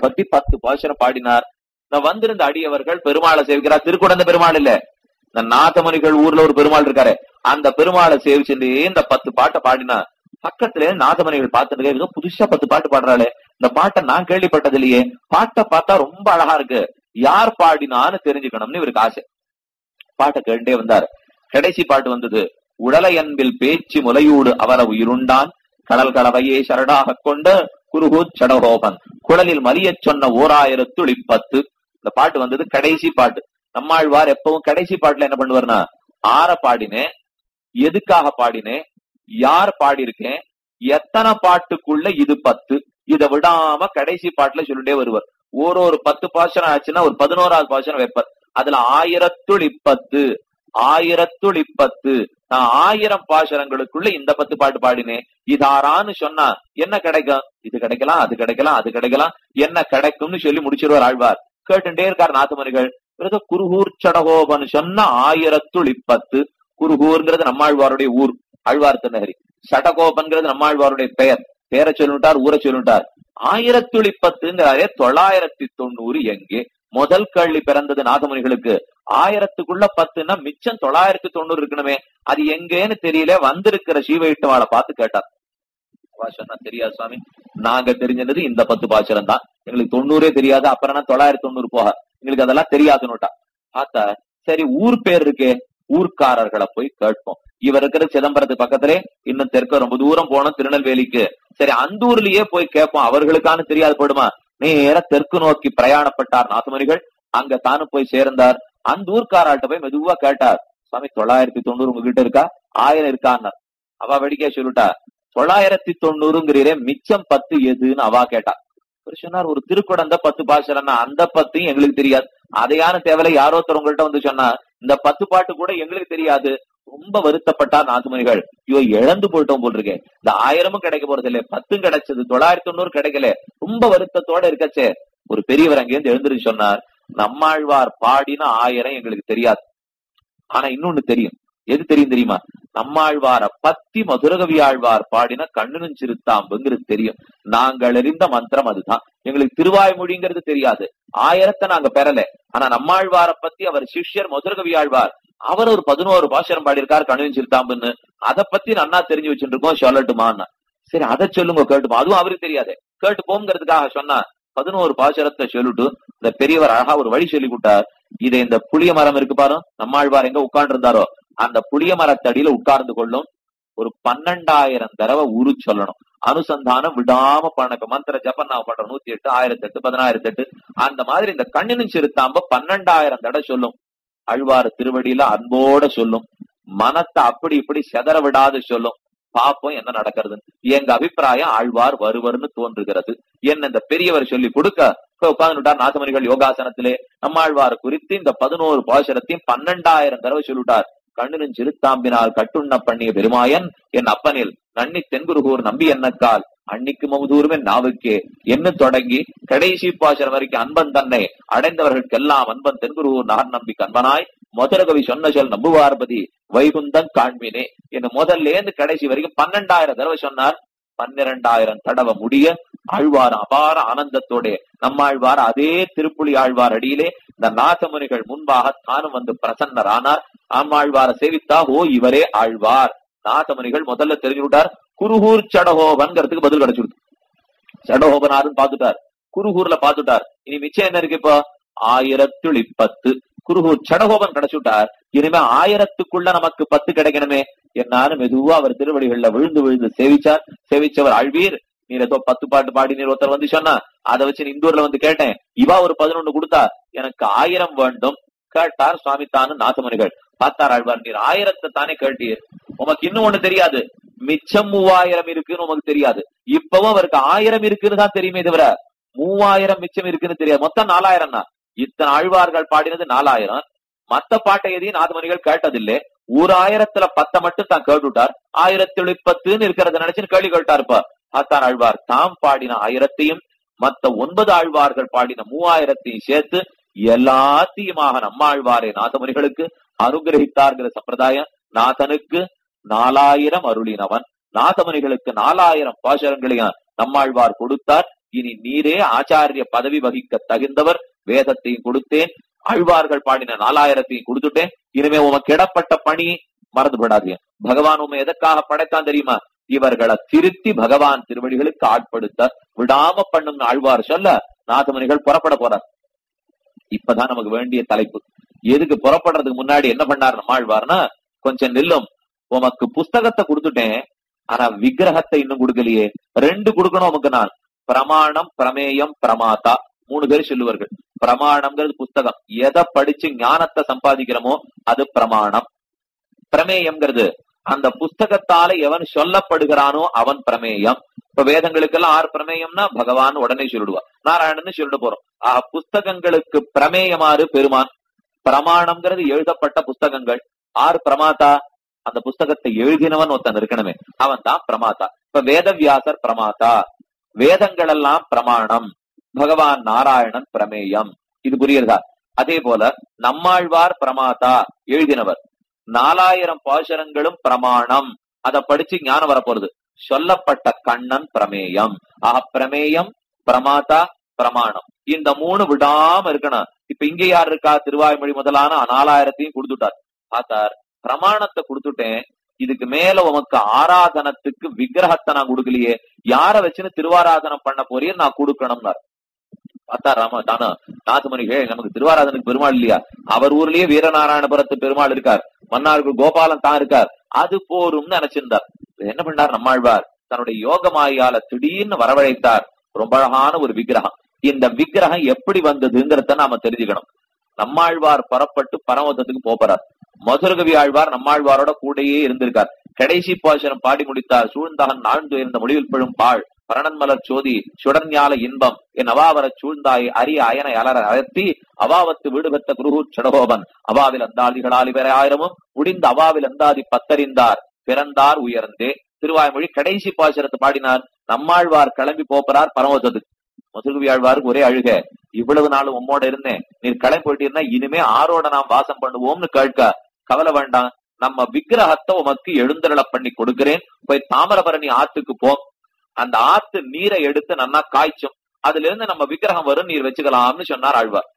பத்தி பத்து பாசுரம் பாடினார். நான் வந்திருந்த அடியவர்கள் பெருமாளை சேவிக்கிறார். திருக்குடந்த பெருமாள் இல்ல. இந்த நாதமணிகள் ஊர்ல ஒரு பெருமாள் இருக்காரு. அந்த பெருமாளை சேவிச்சுட்டு இந்த பத்து பாட்டை பாடினார். பக்கத்துல நாதமணிகள் பாத்துட்டு புதுசா பத்து பாட்டு பாடுறாளே. இந்த பாட்டை நான் கேள்விப்பட்டது இல்லையே. பாட்டை பார்த்தா ரொம்ப அழகா இருக்கு. யார் பாடினான்னு தெரிஞ்சுக்கணும்னு இவருக்கு ஆசை. பாட்டை கேட்டே வந்தார். கடைசி பாட்டு வந்தது உடலை அன்பில் பேச்சு முலையூடு அவர உயிருண்டான். கடல் கலவையே சரடாக கொண்ட குருகு சடகோபன். குழலில் மலியச் சொன்ன ஓர் ஆயிரத்து இப்பத்து இந்த பாட்டு வந்தது கடைசி பாட்டு. நம்மாழ்வார் எப்பவும் கடைசி பாட்டுல என்ன பண்ணுவார்னா ஆற பாடினேன் எதுக்காக பாடினேன் யார் பாடியிருக்கேன் எத்தனை பாட்டுக்குள்ள இது பத்து. இதை விடாம கடைசி பாட்டுல சொல்லிட்டே வருவார். ஒரு ஒரு பத்து பாசனம் ஆச்சுன்னா ஒரு பதினோராவது பாசனம் வைப்பார். அதுல ஆயிரத்துள் இப்பத்து ஆயிரத்துள் இப்பத்து நான் ஆயிரம் பாசுரங்களுக்குள்ள இந்த பத்து பாட்டு பாடினேன். இதாரான்னு சொன்னா என்ன கிடைக்கும்? இது கிடைக்கலாம் அது கிடைக்கலாம் அது கிடைக்கலாம். என்ன கிடைக்கும்னு சொல்லி முடிச்சிருவார் ஆழ்வார். கேட்டுட்டே இருக்கார் நாத்துமணிகள். பிறகு குருகூர் சடகோபன் சொன்ன ஆயிரத்துள் இப்பத்து குருகூர்ங்கிறது நம்மாழ்வாருடைய ஊர். ஆழ்வார் திருநகரி. சடகோபன்கிறது நம்மாழ்வாருடைய பெயர். பேரை சொல்லிட்டார் ஊரை சொல்லிட்டார் ஆயிரத்துள் இப்பத்துங்கிறாரே தொள்ளாயிரத்தி தொண்ணூறு எங்கே முதல் கள்ளி பிறந்தது நாதமுனிகளுக்கு ஆயிரத்துக்குள்ள பத்துன்னா மிச்சம் தொள்ளாயிரத்தி தொண்ணூறு இருக்கணுமே. அது எங்கேன்னு தெரியல. வந்திருக்கிற சீவையிட்டவாளை பார்த்து கேட்டார். அவ தெரியாது சுவாமி. நாங்க தெரிஞ்சது இந்த பத்து பாசுரம் தான். எங்களுக்கு தொண்ணூறே தெரியாது. அப்புறம் தொள்ளாயிரத்தி தொண்ணூறு போக? எங்களுக்கு அதெல்லாம் தெரியாதுன்னுட்டா. பார்த்தா சரி ஊர் பேர் இருக்கே. ஊர்க்காரர்களை போய் கேட்போம். இவர் இருக்கிற சிதம்பரத்துக்கு பக்கத்திலே இன்னும் தெற்க ரொம்ப தூரம் போனோம் திருநெல்வேலிக்கு. சரி அந்த ஊர்லயே போய் கேட்போம். அவர்களுக்கான தெரியாது போடுமா? நேர தெற்கு நோக்கி பிரயாணப்பட்டார் நாசமணிகள். அங்க தானு போய் சேர்ந்தார். அந்த ஊர்க்காராட்ட போய் மெதுவா கேட்டார். சுவாமி தொள்ளாயிரத்தி தொண்ணூறு உங்ககிட்ட இருக்கா? ஆயிரம் இருக்கான்னார். அவ வெடிக்க சொல்லிட்டா. தொள்ளாயிரத்தி தொண்ணூறுங்கிறீரே மிச்சம் பத்து எதுன்னு அவா கேட்டா. சொன்னார் ஒரு திருக்குடந்த பத்து பாசலன்னா அந்த பத்தையும் எங்களுக்கு தெரியாது. அதையான தேவையில யாரோ ஒருத்தர் உங்கள்கிட்ட வந்து சொன்னா? இந்த பத்து பாட்டு கூட எங்களுக்கு தெரியாது. ரொம்ப வருத்தப்பட்டார் நாத்துமணிகள் ஐயோ இழந்து போயிட்டோம் போல் இருக்கேன் இந்த ஆயிரமும் கிடைக்க போறது இல்லையே பத்தும் கிடைச்சது தொள்ளாயிரத்தி தொண்ணூறு கிடைக்கல. ரொம்ப வருத்தத்தோட இருக்கச்சே. ஒரு பெரியவர் அங்கேருந்து எழுந்துருச்சு சொன்னார். நம்மாழ்வார் பாடின ஆயிரம் எங்களுக்கு தெரியாது. ஆனா இன்னொன்னு தெரியும். எது தெரியும் தெரியுமா? நம்மாழ்வார பத்தி மதுரகவி ஆழ்வார் பாடின கண்ணுனும் சிறுத்தாம்புங்கிறது தெரியும். நாங்கள் அறிந்த மந்திரம் அதுதான். எங்களுக்கு திருவாய்மொழிங்கிறது தெரியாது. ஆயிரத்தை நாங்க பெறல. ஆனா நம்மாழ்வார பத்தி அவர் சிஷ்யர் மதுரகவி ஆழ்வார் அவர் ஒரு பதினோரு பாஷரம் பாடியிருக்காரு கண்ணுனும் சிறுத்தாம்புன்னு. அதை பத்தி நன்னா தெரிஞ்சு வச்சுட்டு இருக்கோம் சொல்லட்டுமான்னு. சரி அதை சொல்லுங்க கேட்டுமா அதுவும் அவருக்கு தெரியாது. கேட்டு போங்கிறதுக்காக சொன்னா பதினோரு பாசரத்தை சொல்லிட்டு இந்த பெரியவர் அழகா ஒரு வழி சொல்லி கொடுத்தார். இதை இந்த புளிய மரம் இருக்கு பாரு நம்மாழ்வார் எங்க உட்கார்ந்து இருந்தாரோ அந்த புளிய மரத்தடியில உட்கார்ந்து கொள்ளும் ஒரு பன்னெண்டாயிரம் தடவை உரு சொல்லணும். அனுசந்தானம் விடாம பண்ண மந்திர ஜப்பன் நான் பண்ற நூத்தி எட்டு ஆயிரத்தி எட்டு பதினாயிரத்தி எட்டு அந்த மாதிரி இந்த கண்ணினும் சிறுத்தாம்ப பன்னெண்டாயிரம் தடவை சொல்லும். அழ்வார் திருவடியில அன்போட சொல்லும். மனத்தை அப்படி இப்படி செதற விடாது சொல்லும். பாப்போம் என்ன நடக்கிறது எங்க அபிப்பிராயம் ஆழ்வார் வருவர்னு தோன்றுகிறது. என்ன இந்த பெரியவர் சொல்லி கொடுக்க உட்கார்ந்துட்டார் நாசமணிகள் யோகாசனத்திலே. நம்மாழ்வார் குறித்து இந்த பதினோரு பாசுரத்தையும் பன்னெண்டாயிரம் தடவை சொல்லிட்டார் கண்ணினும் சிறுத்தாம்பினால் கட்டுண்ண பண்ணிய பெருமாயன் என் அப்பனில் நன்னி தென்குருகூர் நம்பி என்னக்கால் அன்னிக்கு மவுதூருமே நாவுக்கே. என்ன தொடங்கி கடைசி பாசனம் வரைக்கும் அன்பன் தன்னை அடைந்தவர்களுக்கெல்லாம் அன்பன் தென்குருகூர் நார் நம்பி கண்பனாய் மதுரகவி சொன்ன சொல் நம்புவார்பதி வைகுந்தன் காண்பினே என்று முதல்ல இருந்து கடைசி வரைக்கும் பன்னெண்டாயிரம் தடவை சொன்னார். பன்னிரண்டாயிரம் தடவை முடிய ஆழ்வார் அபார ஆனந்தத்தோட நம்மாழ்வார் அதே திருப்புலி ஆழ்வார் அடியிலே இந்த நாசமுனிகள் முன்பாக தானும் வந்து பிரசன்னர் ஆனார் ஆமாழ்வார சேவித்தா ஓ இவரே ஆழ்வார். நாசமுனிகள் முதல்ல தெரிஞ்சு விட்டார். குருகூர் சடகோபன்கிறதுக்கு பதில் கிடைச்சுடுது. சடகோபனாருன்னு பாத்துட்டார் குருகூர்ல பாத்துட்டார் இனி மிச்சம் என்ன இருக்கு இப்போ? பத்து குருகு சடகோபன் கிடைச்சுட்டார் இனிமே ஆயிரத்துக்குள்ள நமக்கு பத்து கிடைக்கணுமே. என்னாலும் மெதுவா அவர் திருவடிகள்ல விழுந்து விழுந்து சேவிச்சார். சேவிச்சவர் ஆழ்வீர். நீர் ஏதோ பத்து பாட்டு பாடி நீர் ஒருத்தர் வந்து சொன்னா அதை வச்சு இந்தூர்ல வந்து கேட்டேன். இவா ஒரு பதினொன்னு கொடுத்தா எனக்கு ஆயிரம் வேண்டும். கேட்டார் சுவாமி தானு நாசமணிகள். பார்த்தார் ஆழ்வார் நீர் ஆயிரத்தை தானே கேட்டீர். உமக்கு இன்னும் ஒண்ணு தெரியாது. மிச்சம் மூவாயிரம் இருக்குன்னு உமக்கு தெரியாது. இப்பவும் அவருக்கு ஆயிரம் இருக்குன்னு தான் தெரியுமே தவிர மூவாயிரம் மிச்சம் இருக்குன்னு தெரியாது. மொத்தம் நாலாயிரம் தான் இத்தனை ஆழ்வார்கள் பாடினது நாலாயிரம். மத்த பாட்டை எதையும் நாதமணிகள் கேட்டதில்லை. ஒரு ஆயிரத்துல பத்த மட்டும் தான் கேட்டுட்டார். ஆயிரத்தி எழுப்பத்துன்னு இருக்கிறத நினைச்சுன்னு கேள்வி கேட்டாருப்பா அத்தான் ஆழ்வார் தாம் பாடின ஆயிரத்தையும் மத்த ஒன்பது ஆழ்வார்கள் பாடின மூவாயிரத்தையும் சேர்த்து எல்லாத்தையுமாக நம்மாழ்வாரே நாதமுனிகளுக்கு அனுகிரகித்தார்கிற சம்பிரதாயம் நாதனுக்கு நாலாயிரம் அருளினவன். நாதமுனிகளுக்கு நாலாயிரம் பாசரங்களையும் நம்மாழ்வார் கொடுத்தார். இனி நீரே ஆச்சாரிய பதவி வகிக்க தகுந்தவர் வேதத்தையும் கொடுத்தேன். அழ்வார்கள் பாடின நாலாயிரத்தையும் கொடுத்துட்டேன். இனிமே உமக்கு இடப்பட்ட பணி மறந்து விடாதீங்க பகவான் உண்மை எதற்காக படைத்தான் தெரியுமா? இவர்களை திருத்தி பகவான் திருவடிகளுக்கு ஆட்படுத்த விடாம பண்ணும் ஆழ்வார் சொல்ல நாதமணிகள் புறப்பட போறார். இப்பதான் நமக்கு வேண்டிய தலைப்பு. எதுக்கு புறப்படுறதுக்கு முன்னாடி என்ன பண்ணார் ஆழ்வார்னா கொஞ்சம் நில்லும். உமக்கு புஸ்தகத்தை கொடுத்துட்டேன் ஆனா விக்கிரகத்தை இன்னும் கொடுக்கலையே. ரெண்டு கொடுக்கணும் உமக்கு நான். பிரமாணம் பிரமேயம் பிரமாதா. மூணு பேர் சொல்லுவார்கள். பிரமாணம்ங்கிறது புஸ்தகம். எதை படிச்சு ஞானத்தை சம்பாதிக்கிறோமோ அது பிரமாணம். பிரமேயம்ங்கிறது. அந்த புஸ்தகத்தால எவன் சொல்லப்படுகிறானோ அவன் பிரமேயம். இப்ப வேதங்களுக்கெல்லாம் ஆறு பிரமேயம்னா பகவான் உடனே சொல்லிடுவா நாராயணன் சொல்லிட்டு போறோம். ஆஹ் புஸ்தகங்களுக்கு பிரமேயமாறு பெருமான். பிரமாணம்ங்கிறது எழுதப்பட்ட புஸ்தகங்கள். ஆறு பிரமாதா? அந்த புஸ்தகத்தை எழுதினவன் ஒருத்தன் இருக்கணுமே. அவன் தான் பிரமாதா. இப்ப வேதவியாசர் பிரமாதா. வேதங்கள் எல்லாம் பிரமாணம். பகவான் நாராயணன் பிரமேயம். இது புரியுறதா அதே போல நம்மாழ்வார் பிரமாதா எழுதினவர். நாலாயிரம் பாசுரங்களும் பிரமாணம். அதை படிச்சு ஞானம் வரப்போறது. சொல்லப்பட்ட கண்ணன் பிரமேயம். ஆஹ் பிரமேயம் பிரமாதா பிரமாணம். இந்த மூணு விடாம இருக்கணும். இப்ப இங்க யார் இருக்கா? திருவாய்மொழி முதலான நாலாயிரத்தையும் கொடுத்துட்டார். பார்த்தார் பிரமாணத்தை கொடுத்துட்டேன். இதுக்கு மேல உமக்கு ஆராதனத்துக்கு விக்கிரகத்தை நான் கொடுக்கலையே. யார வச்சுன்னு திருவாராதனம் பண்ண போறியே நான் கொடுக்கணும்னார். பார்த்தா ராம தானா நாசமணிகள் நமக்கு திருவாராதனுக்கு பெருமாள் இல்லையா? அவர் ஊர்லயே வீரநாராயணபுரத்து பெருமாள் இருக்கார். மன்னார்கள் கோபாலன் தான் இருக்கார். அது போரும்னு நினைச்சிருந்தார். என்ன பண்ணார்? நம்மாழ்வார். தன்னுடைய யோகமாயால திடீர்னு வரவழைத்தார். ரொம்ப அழகான ஒரு விக்கிரகம். இந்த விக்கிரகம் எப்படி வந்ததுங்கிறத நாம தெரிஞ்சுக்கணும். நம்மாழ்வார் புறப்பட்டு பரமதத்துக்கு போறார். மதுரகவி ஆழ்வார் நம்மாழ்வாரோட கூடயே இருந்திருக்கார். கடைசி பாசனம் பாடி முடித்தார். சூழ்ந்தகன் நாழ்ந்து இருந்த முடிவில் பெழும் பாழ். பரணன்மலர் சோதி சுடர்ஞால இன்பம் என் அவாவர சூழ்ந்தாய் அரிய அயன அலர அழத்தி அவாவத்து வீடு குருகு சடகோபன். அவாவில் அந்தாதிகளால் இவர ஆயிரமும் முடிந்த அவாவில் அந்தாதி பத்தறிந்தார் பிறந்தார் உயர்ந்தே. திருவாய்மொழி கடைசி பாசுரத்தை பாடினார் நம்மாழ்வார் கிளம்பி போப்பறார் பரமதத்துக்கு மதுரவி ஆழ்வாருக்கு ஒரே அழுக இவ்வளவு நாள் உம்மோட இருந்தேன் நீர் கிளம்பி போயிட்டீங்கன்னா இனிமே ஆரோட நாம் வாசம் பண்ணுவோம்னு கேட்க. கவலை வேண்டாம் நம்ம விக்கிரகத்தை உமக்கு எழுந்தருள பண்ணி கொடுக்கிறேன் போய் தாமிரபரணி ஆத்துக்கு போ. அந்த ஆத்து நீரை எடுத்து நன்னா காய்ச்சும். அதுல இருந்து நம்ம விக்கிரகம் வரும் நீர் வச்சுக்கலாம்னு சொன்னார் ஆழ்வார்.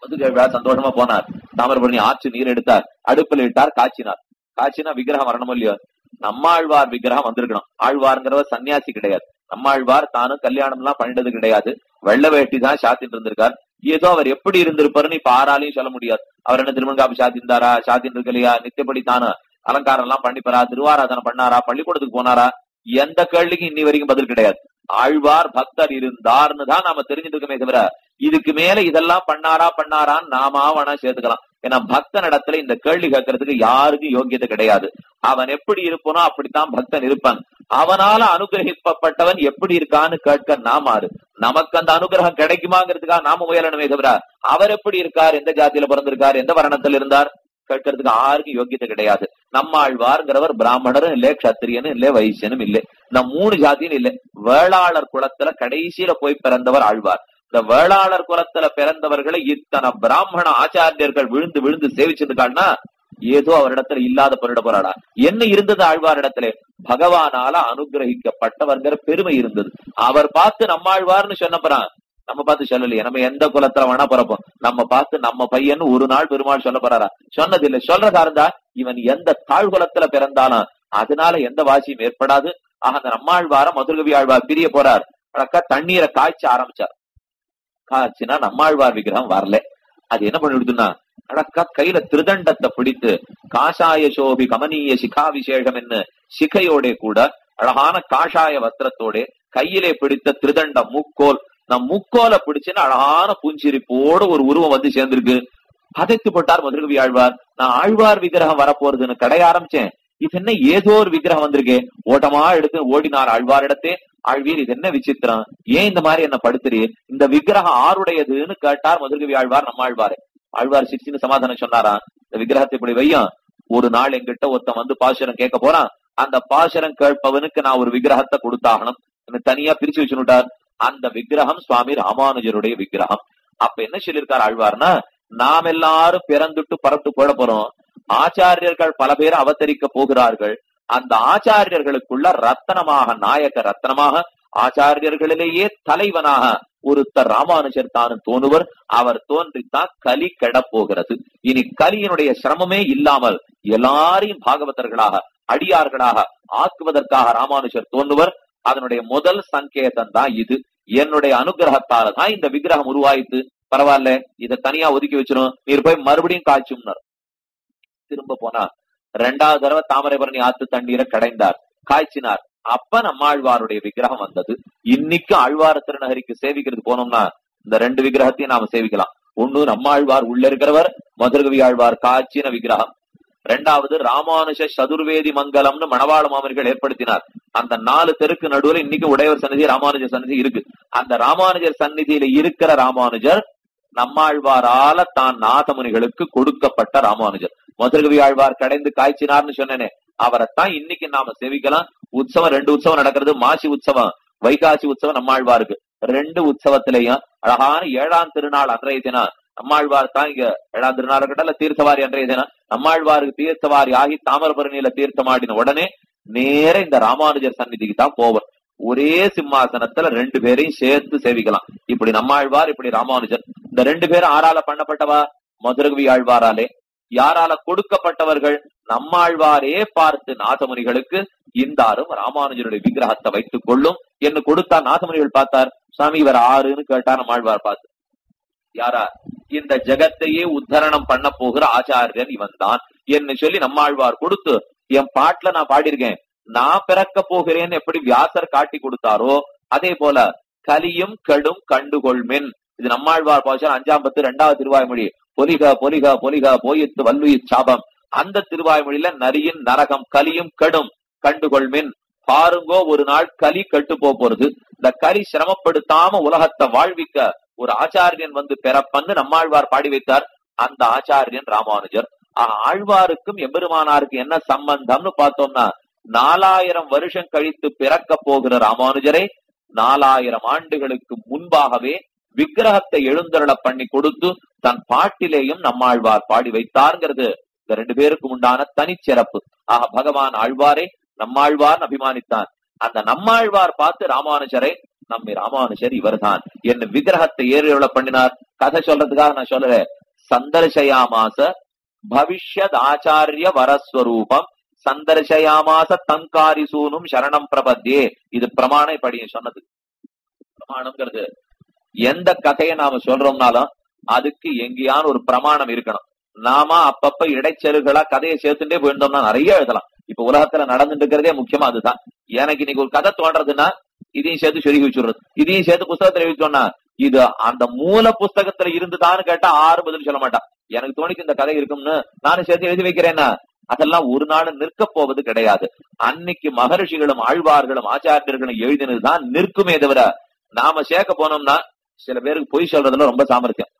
மதுகழ்வார் சந்தோஷமா போனார். தாமிரபரணி ஆற்று நீர் எடுத்தார். அடுப்பில் இட்டார் காய்ச்சினார். காய்ச்சினா விக்கிரகம் வரணும் இல்லையோ? நம்மாழ்வார் விக்கிரகம் வந்திருக்கணும். ஆழ்வார்ங்கிறவர் சன்னியாசி கிடையாது. நம்மாழ்வார் தானும் கல்யாணம் எல்லாம் பண்ணிட்டது கிடையாது. வெள்ள வேட்டி தான் சாத்திட்டு இருந்திருக்கார். ஏதோ அவர் எப்படி இருந்திருப்பாருன்னு இப்ப ஆறாலையும் சொல்ல முடியாது. அவர் என்ன திருமணங்காப்பு சாத்திருந்தாரா? சாத்திட்டு இருக்கலையா? நித்தியப்படி தானு அலங்காரம் எல்லாம் பண்ணிப்பாரா திருவாராதனை பண்ணாரா? பள்ளிக்கூடத்துக்கு போனாரா? எந்த கேள்விக்கும் இன்னி வரைக்கும் பதில் கிடையாது. ஆழ்வார் பக்தர் இருந்தார்னு தான் நாம தெரிஞ்சுட்டு தவிர இதுக்கு மேல இதெல்லாம் பண்ணாரா பண்ணாரான்னு நாம வேணா சேர்த்துக்கலாம். ஏன்னா பக்தன் இடத்துல இந்த கேள்வி கேட்கறதுக்கு யாருக்கும் யோகியத்தை கிடையாது. அவன் எப்படி இருப்பனோ அப்படித்தான் பக்தன் இருப்பான். அவனால அனுகிரகிக்கப்பட்டவன் எப்படி இருக்கான்னு கேட்க நாமாறு நமக்கு அந்த அனுகிரகம் கிடைக்குமாங்கிறதுக்காக நாம முயலணுமே தவிர அவர் எப்படி இருக்கார் எந்த ஜாதியில பிறந்திருக்கார் எந்த வரணத்தில் இருந்தார் கேட்கறதுக்கு யாருக்கும் யோகியத்தை கிடையாது. நம்மாழ்வார்ங்கிறவர் பிராமணரும் இல்ல கத்திரியனும் இல்ல வைசியனும் இல்ல. இந்த மூணு ஜாதியும் இல்ல. வேளாளர் குலத்துல கடைசியில போய் பிறந்தவர் ஆழ்வார். இந்த வேளாளர் குலத்துல பிறந்தவர்களை இத்தனை பிராமண ஆச்சாரியர்கள் விழுந்து விழுந்து சேவிச்சிருக்காள்னா ஏதோ அவரிடத்துல இல்லாத பொருட. போறாடா என்ன இருந்தது ஆழ்வார் இடத்துல பகவானால அனுகிரகிக்கப்பட்டவர்கிற பெருமை இருந்தது. அவர் பார்த்து நம்மாழ்வார்னு சொன்னப்பறான் நம்ம பார்த்து சொல்லலையே. நம்ம எந்த குலத்துல வேணா பிறப்போம். நம்ம பார்த்து நம்ம பையன் ஒரு நாள் பெருமாள் சொல்ல போறாரா? சொன்னதில்லை. சொல்றதா இருந்தா இவன் எந்த தாழ் குலத்துல பிறந்தாலும் அதனால எந்த வாசியும் ஏற்படாது. ஆக அந்த நம்மாழ்வார மதுரகவி ஆழ்வார் பிரிய போறார். அழக்கா தண்ணீரை காய்ச்ச ஆரம்பிச்சார். காய்ச்சினா நம்மாழ்வார் விக்கிரகம் வரல. அது என்ன பண்ணிடுதுன்னா அழக்கா கையில திருதண்டத்தை பிடித்து காஷாய சோபி கமனீய சிகா விசேஷம் என்ன சிகையோட கூட அழகான காஷாய வஸ்திரத்தோட கையிலே பிடித்த திருதண்ட மூக்கோல் நம் முக்கோல பிடிச்சுன்னு அழகான பூஞ்சிரிப்போட ஒரு உருவம் வந்து சேர்ந்திருக்கு. பதைத்து போட்டார் மதுரகவி ஆழ்வார். நான் ஆழ்வார் விக்கிரகம் வரப்போறதுன்னு கடைய ஆரம்பிச்சேன். இது என்ன ஏதோ ஒரு விக்கிரகம் வந்திருக்கே. ஓட்டமா எடுத்து ஓடினார் ஆழ்வார் இடத்தே ஆழ்வீர் இது என்ன விசித்திரம்? ஏன் இந்த மாதிரி என்ன படுத்துறீ இந்த விக்கிரகம் ஆருடையதுன்னு கேட்டார் மதுரகவி ஆழ்வார் நம்ம ஆழ்வாரு. ஆழ்வார் சிரிச்சின்னு சமாதானம் சொன்னாரா? இந்த விக்கிரகத்தை இப்படி வையும் ஒரு நாள் எங்கிட்ட ஒருத்தன் வந்து பாசுரம் கேட்க போறான். அந்த பாசுரம் கேட்பவனுக்கு நான் ஒரு விக்கிரகத்தை கொடுத்தாகணும். தனியா பிரிச்சு வச்சுட்டார் அந்த விக்கிரகம் சுவாமி ராமானுஜருடைய விக்கிரகம். அப்ப என்ன சொல்லியிருக்கார் ஆழ்வார்னா நாம் எல்லாரும் பிறந்துட்டு பறந்து போட போறோம். ஆச்சாரியர்கள் பல பேர் அவதரிக்க போகிறார்கள். அந்த ஆச்சாரியர்களுக்குள்ள ரத்தனமாக நாயக ரத்தனமாக ஆச்சாரியர்களிலேயே தலைவனாக ஒருத்தர் ராமானுஜர் தானும் தோணுவர் அவர் தோன்றித்தான் கலி கெடப்போகிறது இனி கலியினுடைய சிரமமே இல்லாமல் எல்லாரையும் பாகவதர்களாக அடியார்களாக ஆக்குவதற்காக ராமானுஜர் தோன்றுவர். அதனுடைய முதல் சங்கேதம் தான் இது. என்னுடைய அனுகிரகத்தால தான் இந்த விக்கிரகம் உருவாயித்து பரவாயில்ல இதை தனியா ஒதுக்கி வச்சிடும் நீர் போய் மறுபடியும் காய்ச்சும்னர். திரும்ப போனா ரெண்டாவது தடவை தாமரைபரணி ஆத்து தண்ணீரை கடைந்தார். காய்ச்சினார். அப்ப நம்மாழ்வாருடைய விக்கிரகம் வந்தது. இன்னைக்கு ஆழ்வார திருநகரிக்கு சேவிக்கிறது போனோம்னா இந்த ரெண்டு விக்கிரகத்தையும் நாம சேவிக்கலாம். ஒண்ணு நம்மாழ்வார் உள்ள இருக்கிறவர் மதுரகவி ஆழ்வார் காய்ச்சின விக்கிரகம். ரெண்டாவது ராமானுஷ சதுர்வேதி மங்கலம்னு மணவாள மாமனிகள் ஏற்படுத்தினார். அந்த நாலு தெருக்கு நடுவுல இன்னைக்கு உடையவர் சந்நிதி ராமானுஜர் சன்னிதி இருக்கு. அந்த ராமானுஜர் சன்னிதியில இருக்கிற ராமானுஜர் நம்மாழ்வாரால தான் நாதமுனிகளுக்கு கொடுக்கப்பட்ட ராமானுஜர். மதுரகவி ஆழ்வார் கடைந்து காய்ச்சினார்னு சொன்னேனே அவரைத்தான் இன்னைக்கு நாம சேவிக்கலாம். உற்சவம் ரெண்டு உற்சவம் நடக்கிறது மாசி உற்சவம் வைகாசி உற்சவம் நம்மாழ்வாருக்கு. ரெண்டு உற்சவத்திலையும் அழகான ஏழாம் திருநாள் அன்றைய தினம் நம்மாழ்வார் தான் இங்க ஏழாம் திருநாள் இல்ல தீர்த்தவாரி அன்றைய தினம் நம்மாழ்வாருக்கு தீர்த்தவாரி ஆகி தாமரபரணியில தீர்த்தமாடின உடனே நேர இந்த ராமானுஜர் சந்நிதிக்கு தான் போவர். ஒரே சிம்மாசனத்துல ரெண்டு பேரையும் சேர்த்து சேவிக்கலாம். இப்படி நம்மாழ்வார் இப்படி ராமானுஜர். இந்த ரெண்டு பேரும் ஆறால பண்ணப்பட்டவா? மதுரகவி ஆழ்வாராலே. யாரால கொடுக்கப்பட்டவர்கள்? நம்மாழ்வாரே பார்த்து நாதமுனிகளுக்கு இந்தாரும் ராமானுஜருடைய விக்கிரகத்தை வைத்துக் கொள்ளும். என்று கொடுத்தா நாசமுனிகள் பார்த்தார்? சுவாமி இவர் ஆறுன்னு கேட்டா நம்மாழ்வார் பார்த்து. யாரா? இந்த ஜெகத்தையே உத்தரணம் பண்ண போகிற ஆச்சாரியன் இவன் தான் என்று சொல்லி நம்மாழ்வார் கொடுத்து என் பாட்டுல நான் பாடியிருக்கேன். நான் பிறக்க போகிறேன்னு எப்படி வியாசர் காட்டி கொடுத்தாரோ அதே போல கலியும் கெடும் கண்டுகொள்மின் இது நம்மாழ்வார் பாஷன் அஞ்சாம் பத்து ரெண்டாவது திருவாய்மொழி. பொலிக பொலிக பொலிக போயித்து வல்லுயிர் சாபம். அந்த திருவாய்மொழியில நரியின் நரகம் கலியும் கெடும் கண்டுகொள்மின் பாருங்கோ ஒரு நாள் கலி கெட்டு போறது. இந்த கலி சிரமப்படுத்தாம உலகத்தை வாழ்விக்க ஒரு ஆச்சாரியன் வந்து பிறப்பன்னு நம்மாழ்வார் பாடி வைத்தார். அந்த ஆச்சாரியன் ராமானுஜர். ஆஹ் ஆழ்வாருக்கும் எம்பெருமானாருக்கு என்ன சம்பந்தம்னு பார்த்தோம்னா நாலாயிரம் வருஷம் கழித்து பிறக்க போகிற ராமானுஜரை நாலாயிரம் ஆண்டுகளுக்கு முன்பாகவே விக்கிரகத்தை எழுந்தருள பண்ணி கொடுத்து தன் பாட்டிலேயும் நம்மாழ்வார் பாடி வைத்தார்ங்கிறது. இந்த ரெண்டு பேருக்கும் உண்டான தனிச்சிறப்பு. ஆக பகவான் ஆழ்வாரை நம்மாழ்வார் அபிமானித்தான். அந்த நம்மாழ்வார் பார்த்து ராமானுஜரை நம்மை ராமானுஷர் இவர்தான். என்ன விக்கிரகத்தை ஏறியுள்ள பண்ணினார். கதை சொல்றதுக்காக நான் சொல்லுறேன் சந்தர்சயாமாச பவிஷ்யத் ஆச்சாரிய வரஸ்வரூபம். சந்தர்சயாமாச தங்காரி சூனும் சரணம் பிரபத்தியே இது பிரமாண படி சொன்னது. பிரமாணம்ங்கிறது எந்த கதையை நாம சொல்றோம்னாலும் அதுக்கு எங்கேயான ஒரு பிரமாணம் இருக்கணும். நாம அப்பப்ப இடைச்செருகளா கதையை சேர்த்துட்டே போயிருந்தோம்னா நிறைய எழுதலாம். இப்ப உலகத்துல நடந்துட்டு இருக்கிறதே முக்கியமா அதுதான். எனக்கு இன்னைக்கு ஒரு கதை தோன்றதுன்னா இதையும் சேர்த்து சொருகி வச்சுடுறது. இதையும் சேர்த்து புஸ்தகத்துல எழுதிட்டோம்னா இது அந்த மூல புஸ்தகத்துல இருந்துதான்னு கேட்டா ஆறு பதில் சொல்ல மாட்டான் எனக்கு தோணிக்கு இந்த கதை இருக்கும்னு நானும் சேர்த்து எழுதி வைக்கிறேன்னா அதெல்லாம் ஒரு நாள் நிற்க போவது கிடையாது. அன்னைக்கு மகரிஷிகளும் ஆழ்வார்களும் ஆச்சாரியர்களும் எழுதினதுதான் நிற்குமே தவிர நாம சேர்க்க போனோம்னா சில பேருக்கு பொய் சொல்றதுல ரொம்ப சாமர்த்தியம்.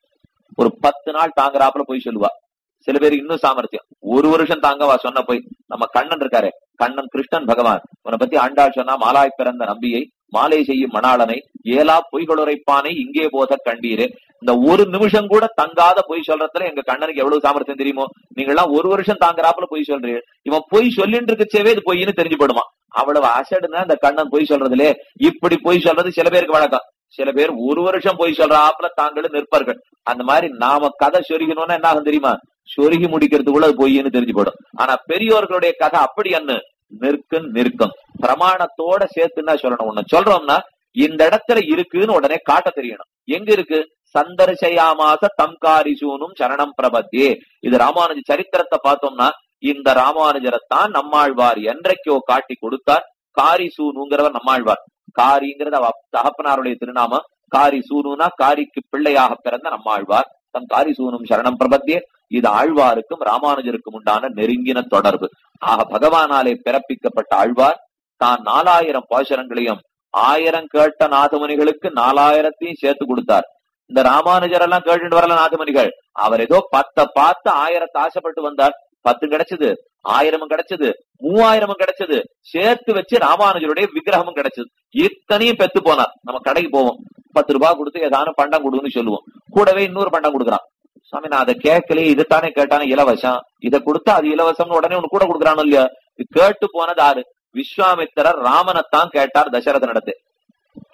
ஒரு பத்து நாள் தாங்குறாப்புல பொய் சொல்லுவா. சில பேருக்கு இன்னும் சாமர்த்தியம். ஒரு வருஷம் தாங்கவா சொன்ன போய். நம்ம கண்ணன் இருக்காரு. கண்ணன் கிருஷ்ணன் பகவான். உன்னை பத்தி ஆண்டாள் சொன்னா மாலாய் பிறந்த நம்பியை மாலை செய்யும் மணாளனை ஏலா பொய்களுரைப்பானை இங்கே போத கண்டீரே. இந்த ஒரு நிமிஷம் கூட தங்காத பொய் சொல்றதுல எங்க கண்ணனுக்கு எவ்வளவு சாமர்த்தியம் தெரியுமோ? நீங்க எல்லாம் ஒரு வருஷம் தாங்குறாப்புல பொய் சொல்றீங்க. இவன் பொய் சொல்லிட்டு இருக்கச்சேவே இது பொய்ன்னு தெரிஞ்சு போடுமா அவ்வளவு அசடுனா இந்த கண்ணன் பொய் சொல்றதுலே இப்படி பொய் சொல்றது சில பேருக்கு வழக்கம். சில பேர் ஒரு வருஷம் பொய் சொல்றாப்புல தாங்களும் நிற்பார்கள். அந்த மாதிரி நாம கதை சொருகணும்னா என்ன ஆகும் தெரியுமா? சொருகி முடிக்கிறதுக்குள்ள அது பொய்ன்னு தெரிஞ்சு போடும் ஆனா பெரியோர்களுடைய கதை அப்படி என்ன நிற்கும் நிற்கும். பிரமாணத்தோட சேர்த்துன்னா சொல்லணும். ஒண்ணு சொல்றோம்னா இந்த இடத்துல இருக்குன்னு உடனே காட்ட தெரியணும். எங்க இருக்கு? சந்தர்சயாமாச தம்காரிசூனும் சரணம் பிரபத்தி. இது ராமானுஜ சரித்திரத்தை பார்த்தோம்னா இந்த ராமானுஜரைத்தான் நம்மாழ்வார் என்றைக்கோ காட்டி கொடுத்தார். காரி சூனுங்கிறவர் நம்மாழ்வார். காரிங்கிறது அவ தகப்பனாருடைய திருநாமம். காரி சூனுனா காரிக்கு பிள்ளையாக பிறந்த நம்மாழ்வார். தம் காரி சூனும் சரணம் பிரபத்தியே இது ஆழ்வாருக்கும் ராமானுஜருக்கும் உண்டான நெருங்கின தொடர்பு. ஆக பகவானாலே பிறப்பிக்கப்பட்ட ஆழ்வார். தான் நாலாயிரம் பாசுரங்களையும் ஆயிரம் கேட்ட நாதமுனிகளுக்கு நாலாயிரத்தையும் சேர்த்து கொடுத்தார். இந்த ராமானுஜர் எல்லாம் கேட்டுட்டு வரல நாதமுனிகள் அவர் ஏதோ பத்த பார்த்து ஆயிரத்தை ஆசைப்பட்டு வந்தார். பத்து கிடைச்சது ஆயிரமும் கிடைச்சது மூவாயிரமும் கிடைச்சது. சேர்த்து வச்சு ராமானுஜருடைய விக்கிரகமும் கிடைச்சது. இத்தனையும் பெத்து போனார். நம்ம கடைக்கு போவோம். பத்து ரூபாய் கொடுத்து ஏதானும் பண்டம் கொடுன்னு சொல்லுவோம். கூடவே இன்னொரு பண்டம் கொடுக்குறான். சாமி நான் அதை கேட்கலையே இதுதானே கேட்டானே இலவசம். இதை கொடுத்தா அது இலவசம்னு உடனே உனக்கு கூட கொடுக்குறானோ இல்லையா? இது கேட்டு போனது ஆறு. விஸ்வாமித்திரர் ராமனைத்தான் கேட்டார் தசரதனிடத்து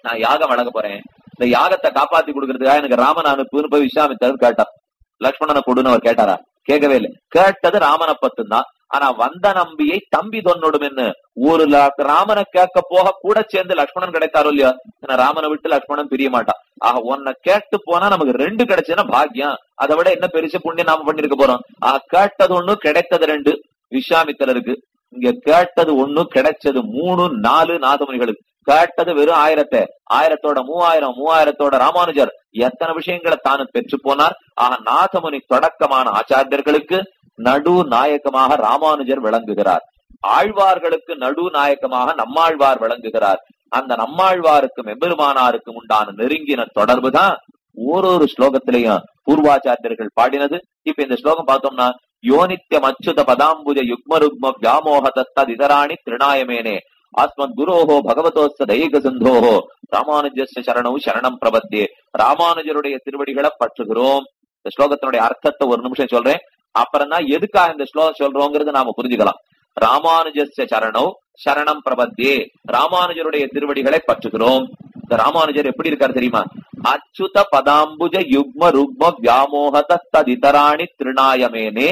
நான் யாகம் வழங்க போறேன். இந்த யாகத்தை காப்பாத்தி கொடுக்கறதுக்காக எனக்கு ராமன் அனுப்புன்னு போய் விஸ்வாமித்திரர் கேட்டார். லக்ஷ்மணனை கொடுன்னு அவர் கேட்டாரா? கேட்கவே இல்லை. கேட்டது ராமனை பத்து தான் ஆனா வந்த நம்பியை தம்பி தொன்னோடுமென்னு ஒரு ராமனை கேட்க போக கூட சேர்ந்து லக்ஷ்மணன் கிடைத்தாரோ இல்லையோ? ஏன்னா ராமனை விட்டு லக்ஷ்மணன் பிரிய மாட்டான். ஆக உன்னை கேட்டு போனா நமக்கு ரெண்டு கிடைச்சதுன்னா பாக்கியம். அதை விட என்ன பெருசு புண்ணியம் நாம பண்ணிருக்க போறோம். ஆஹ் கேட்டது ஒண்ணு கிடைத்தது ரெண்டு. விஸ்வாமித்திரருக்கு இங்க கேட்டது ஒண்ணு கிடைச்சது மூணு நாலு நாதமுனிகளுக்கு கேட்டது வெறும் ஆயிரத்தை. ஆயிரத்தோட மூவாயிரம் மூவாயிரத்தோட ராமானுஜர். எத்தனை விஷயங்களை தானும் பெற்று போனார். ஆக நாதமுனி தொடக்கமான ஆச்சாரியர்களுக்கு நடு நாயக்கமாக ராமானுஜர் விளங்குகிறார். ஆழ்வார்களுக்கு நடு நாயக்கமாக நம்மாழ்வார் விளங்குகிறார். அந்த நம்மாழ்வாருக்கும் எம்பெருமானாருக்கும் உண்டான நெருங்கின தொடர்பு தான் ஒரு ஒரு ஸ்லோகத்திலையும் பூர்வாச்சாரியர்கள் பாடினது. இப்ப இந்த ஸ்லோகம் பார்த்தோம்னா யோனித்யம் அச்சுத பதாம்புஜ யுக்மருக்ம ருக்ம வியாமோக தத்ததிதராணி திருநாயமேனே ஆஸ்மத் குரோஹோ பகவதோஸ்த தைக சிந்தோஹோ ராமானுஜஸ்ய சரணம் சரணம் பிரபத்தே ராமானுஜருடைய திருவடிகளை பற்றுகிறோம் இந்த ஸ்லோகத்தினுடைய அர்த்தத்தை ஒரு நிமிஷம் சொல்றேன் அப்புறம் தான் எதுக்காக இந்த ஸ்லோகம் சொல்றோங்கிறது நாம புரிஞ்சுக்கலாம் ராமானுஜஸ்ய சரணோ சரணம் பிரபத்தே ராமானுஜருடைய திருவடிகளை பற்றுகிறோம் இந்த ராமானுஜர் எப்படி இருக்காரு தெரியுமா அச்சுத பதாம்புஜ யுக்ம ருக்ம வியாமோகத ததிதராணி திருநாயமேனே